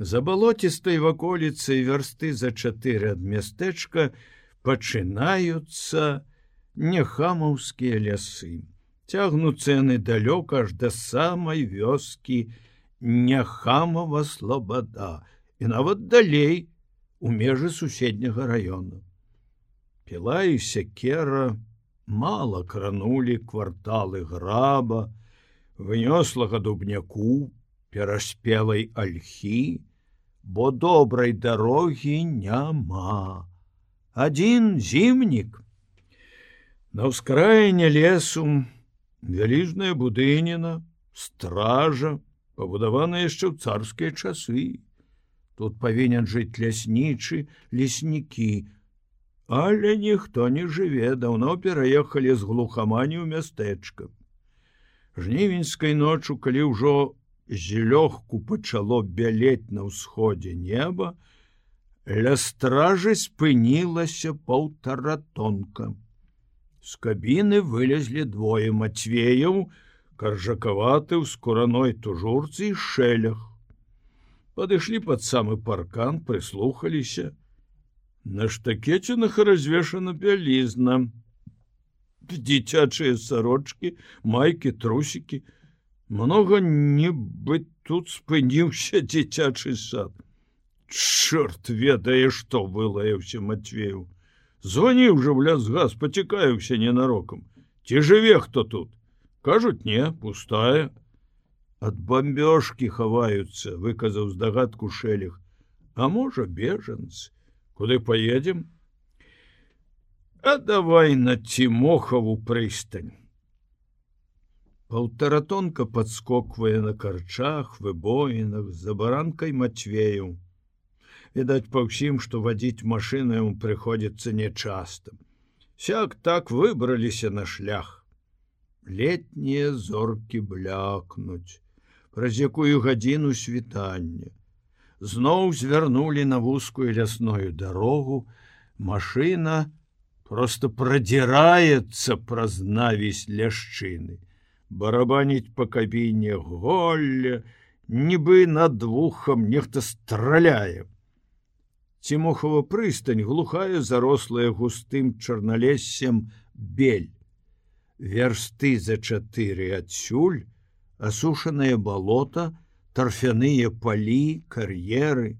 За балоцістай ваколіцай вярсты за чатыры ад мястэчка пачынаюцца нехамаўскія лясы. Цягну цэны далёка аж да самай вёскі няхамава слабада і нават далей у межы суседняга раёна. Піла і сякера мала кранулі кварталы граба, вынёслага дубняку, пераспелай альхі, бо добрай дарогі няма. Адзін зімнік. На ўскраіне лесу вялізная будыніна, стража, пабудавана яшчэ ў царскія часы. Тут павінен жыць ляснічы леснікі, Але ніхто не жыве, даўно пераехалі з глухамані ў мястэчка. Жнівеньскай ночу, калі ўжо злёгку пачало бялець на ўсходзе неба, ля стражы спынілася паўтаратонка. З кабіны вылезлі двое мацвеяў, каржакаваты ў скураной тужурцы і шэлях. Падышлі пад самы паркан, прыслухаліся. На штакецінах развешана бялізна. Дзіцячыя сарочки, майкі, трусікі, много нібы тут спыніўся дзіцячы сад. Чорт ведае што вылаяўся матвею. Звоні ўжо в ляс газ пацікаюся ненарокам. Ці жыве хто тут? Кажуць не пустая. Ад бомбёжкі хаваюцца выказаў здагадку шэлях а можа бежанц? Куды поедем а давай на цімохаву прыстань Паўтаратонка подскоквае на карчах, выбоінах за баранкай мацвею. Відаць па ўсім, што вадзіць машыну яму прыходзіцца нечаста. Сяк так выбраліся на шлях. Летнія зоркі блякнуць, праз якую гадзіну світання. Зноў звярнулі на вузкую лясную дарогу, Машына просто прадзіраецца праз навісь ляшчыны барабаніць па кабіне голля, нібы над двухам нехта страляе. Цімохова прыстань глухая зарослая густым чарналессем бель. Версты за чатыры адсюль, асушанае балота, торфяныя палі, кар'еры.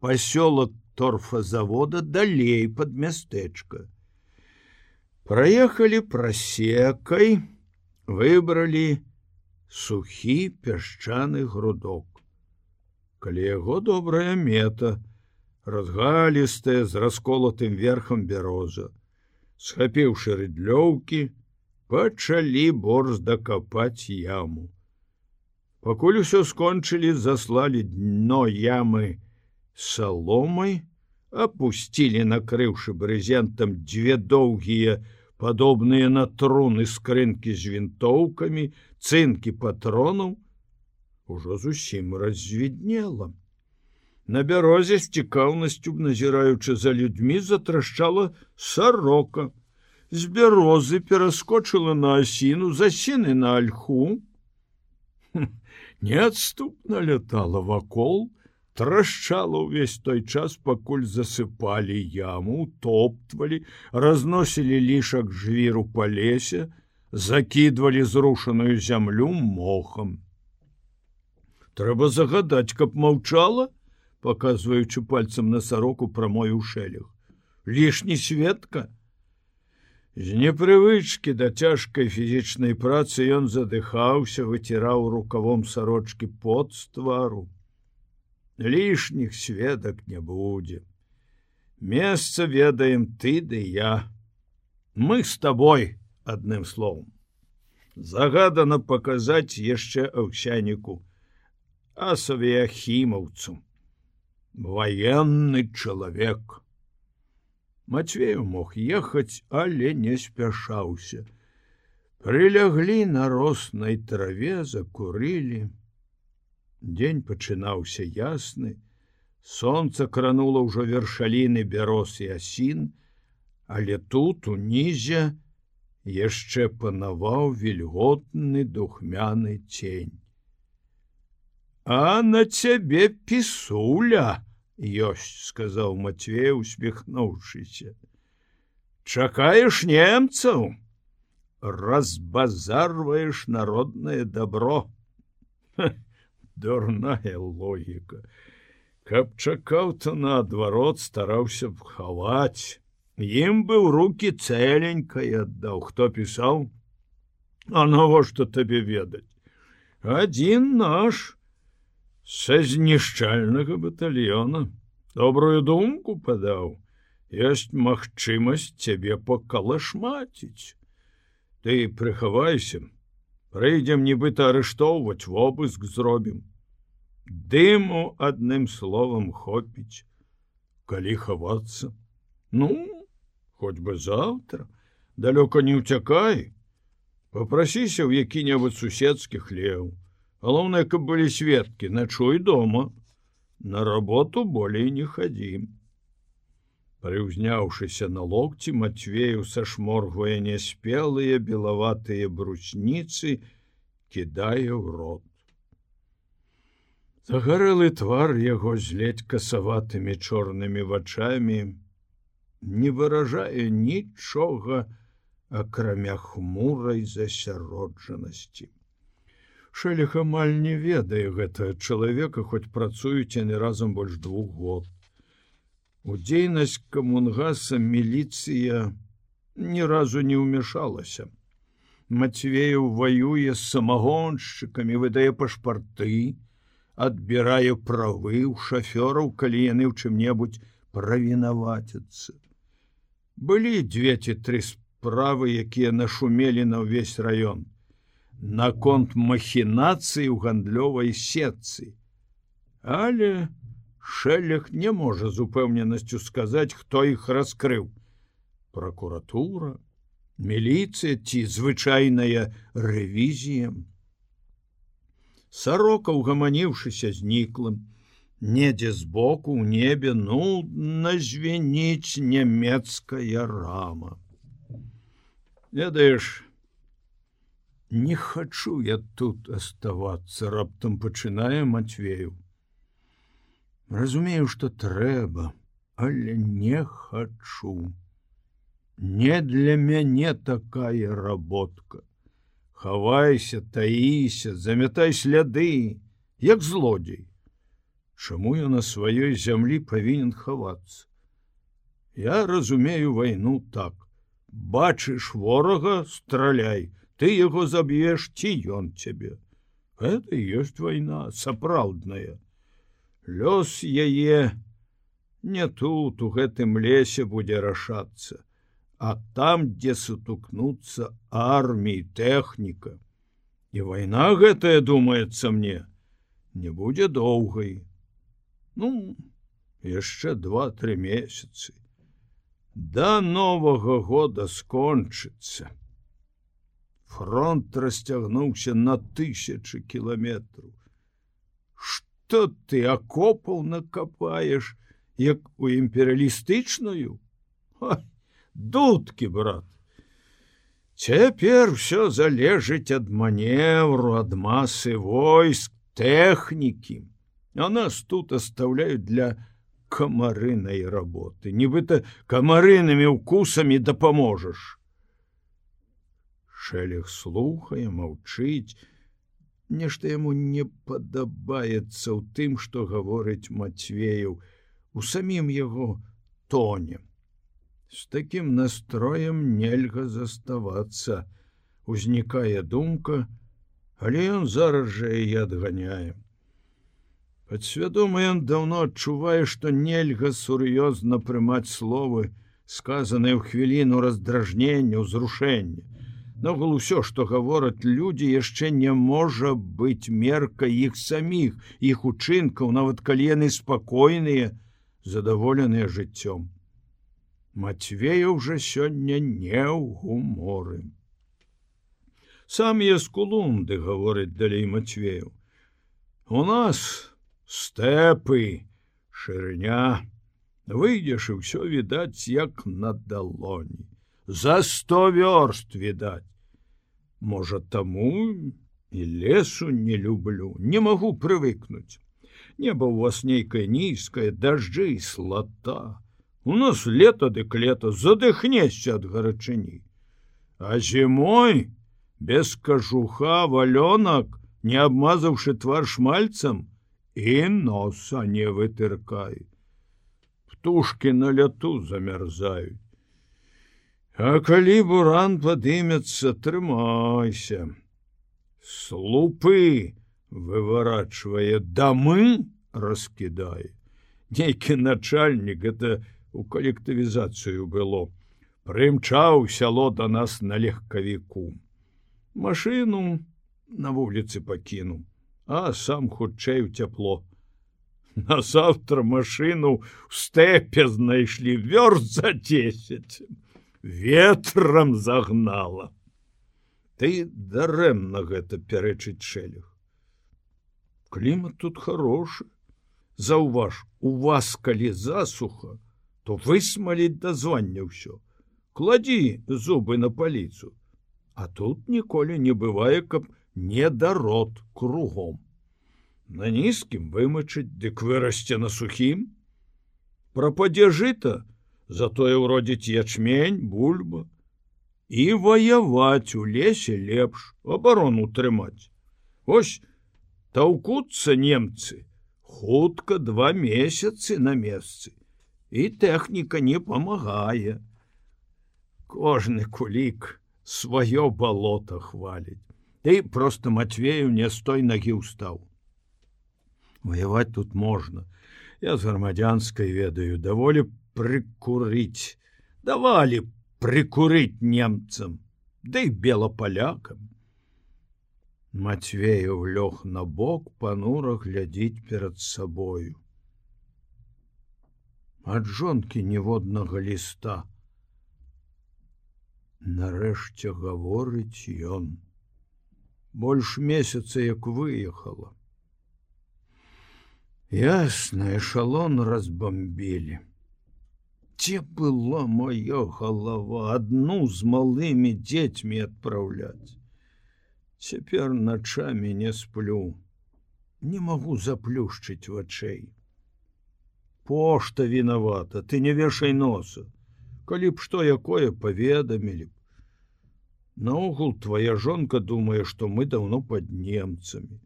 Пасёлак торфазавода далей под мястэчка. Праехалі прасекай, выбралі сухі пясчаны грудок. Калі яго добрая мета, разгалістая з расколатым верхам бяроза, схапіўшы рыдлёўкі, пачалі борз дакапаць яму. Пакуль усё скончылі, заслалі дно ямы саломай, опусцілі, накрыўшы брызентам дзве доўгія, падобныя на труны скрынкі з вінтоўкамі, цынкі патронаў, ужо зусім развіднела. На бярозе з цікаўнасцю, назіраючы за людзьмі, затрашчала сарока. З бярозы пераскочыла на асіну, засены на альху. Неадступна лятала вакол, трашчала ўвесь той час пакуль засыпалі яму топтвалі разносілі лішак жвіру па лесе закідвалі зрушаную зямлю мохам. Трэба загадаць каб маўчала показваючы пальцам на сароку прамой у шэлях лішні светка з непрывычкі да цяжкай фізічнай працы ён задыхаўся выціраў рукавом сарочки под твару лішніх сведак не будзе. Месца ведаем ты ды я. Мы с тобой адным словом. Загадана паказаць яшчэ аўсяніку, асавіяхімаўцу. Ваенны чалавек. Мацвею мог ехаць, але не спяшаўся. Прыляглі на роснай траве закурылі, Дзень пачынаўся ясны, Сонца кранула ўжо вершаліны бярос і асін, але тут унізе яшчэ панаваў вільготны духмяны цень. А на цябе пісуля ёсць, сказаў Матвей, усміхнуўшыся. Чакаеш немцаў, разбазарваеш народнае добро. Дурная логіка. Каб чакаў то наадварот стараўся б хаваць. Ім быў руки цэленькая аддаў, хто пісаў, А навошта табе ведаць? Адзін наш са знішчальнага батальона добрую думку падаў. Ёсць магчымасць цябе пакалашмаціць. Ты прыхавайся, прыйдзем нібыта арыштоўваць вобыск зробім. Дыму адным словам хопіць, калі хавацца. Ну, хоть бы завтра, далёка не ўцякай, попрасіся ў які-небудзь суседскі хлеў галоўнае каб былі сведкі начуй дома на работу болей не хадзім прыўзняўшыся на локці матвею сашморгвае няспелыя белаватыя брусніцы кідае ў рот загарэлы твар яго з ледь касаватымі чорнымі вачамі не выражае нічога акрамя хмурай засяроджанасці. Шэлех амаль не ведае гэтага чалавека, хоць працуюць яны разам больш двух год. У дзейнасць камунгаса міліцыя ні разу не ўмяшалася. Мацвею ваюе з самагоншчыкамі, выдае пашпарты, адбірае правы ў шафёраў, калі яны ў чым-небудзь правінавацяцца. Былі дзве ці тры справы, якія нашумелі на ўвесь раён. Наконт махінацыі ў гандлёвай сетцы. Але шэлях не можа з упэўненасцю сказаць, хто іх раскрыў. Пракуратура, міліцыя ці звычайная рэвізія. Сарока, угаманіўшыся зніклым, недзе збоку ў небе нудна звеніць нямецкая рама ведаеш не хачу я тут оставаться раптам пачынае матвею разумею что трэба але не хачу. Не для мяне такая работка. Хавайся таіся замятай сляды як злодзей Чаму я на сваёй зямлі павінен хавацца? Я разумею вайну так. Бачыш ворага страляй ты яго заб'еш ці ён цябе. Это ёсць вайна сапраўдная лёс яе не тут у гэтым лесе будзе рашацца а там дзе сутукнуцца армій тэхніка і вайна гэтая думаецца мне не будзе доўгай ну яшчэ два-тры месяцы да новага года скончыцца. Фронт расцягнуўся на тысячи кіламетраў. Што ты акопаў накапаеш, як у імперыялістычную? Дудкі, брат. Цяпер все залежыць ад маневру, ад масы войск, тэхнікі. А нас тут оставляюць для камарынай работы нібыта камарынымі укусамі дапаможаш шэлег слухае маўчыць нешта яму не падабаецца ў тым што гаворыць мацвею у самім яго тоне з такім настроем нельга заставацца узнікае думка але ён зараз жа і адганяем Падсвядома ён даўно адчувае, што нельга сур'ёзна прымаць словы, сказаныя ў хвіліну раздражнення, узрушэння. Нагул усё, што гавораць людзі, яшчэ не можа быць мерка іх саміх, іх учынкаў, нават калі яны спакойныя, задаволеныя жыццём. Мацвея ўжо сёння не ў гуморы. Сам я з кулунды гаворыць далей Мацвею. У нас, стэпы шырыня выйдзеш і ўсё відаць як на далоні за сто вёрст відаць можа таму і лесу не люблю не магу прывыкнуць неба у вас нейкае нізкае дажджы і слата у нас лета дык лета задыхнешся ад гарачыні а зімой без кажуха валёнак не абмазаўшы твар шмальцам і носа не вытыркай. Птушки на ляту замярзаюць А калі буран падымецца трымайся. Слупы выворачвае дамы раскідае. Нейкі начальнік это у калектывізацыю было прымчаў сяло да нас на легкавіку. Машину на вуліцы пакіну а сам хутчэй у цяпло. На завтра машину в стэпе знайшлі вёрст за 10 ветрам загнала. Ты дарэмна гэта пярэчыць шэлях клімат тут хорошы заўваж у вас калі засуха то высмаліць дазвання ўсё. Кладзі зубы на паліцу а тут ніколі не бывае каб недарод кругом. На нізкім вымачыць дык вырасце на сухім. Прападзе жыта затое ўродзіць ячмень бульба і ваяваць у лесе лепш абарону трымаць. Вось таўкуцца немцы хутка два месяцы на месцы і тэхніка не памагае. Кожны кулік сваё балота хваліць. Ты просто Матвею не стой нагі ўстаў. Ваяваць тут можна. Я з грамадзянскай ведаю даволі прыкурыць. давалі прикурыць немцам да і белапалякам Матвею лёг на бок панура глядзіць перад сабою ад жонкі ніводнага ліста нарэшце гаворыць ён больш месяца як выехала. Ясна эшалон разбомбілі Дзе была моя голова одну з малымі дзецьмі адпраўляць. Цяпер начамі не сплю, не магу заплюшчыць вачэй. Пошта вінавата, ты не вешай носа, калі б што якое паведамілі б. Наогул твоя жонка думае, што мы даўно пад немцамі.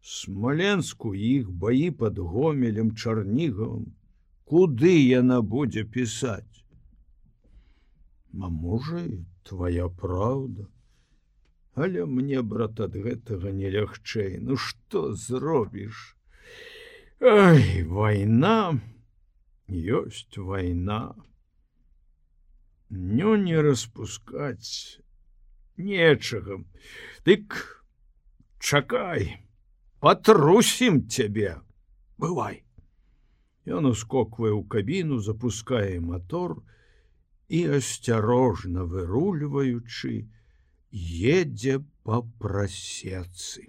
Смаленску іх баі пад гомелем чарнігавым куды яна будзе пісаць а можа твоя праўда але мне брат ад гэтага не лягчэй. Ну что зробіш? Ай война ёсць война ню не распускаць! Нечага! Дык чакай патрусім цябе! Бывай Ён ускоквае ў кабіну, запускае мотор і асцярожна вырульваючы, едзе па прасецы.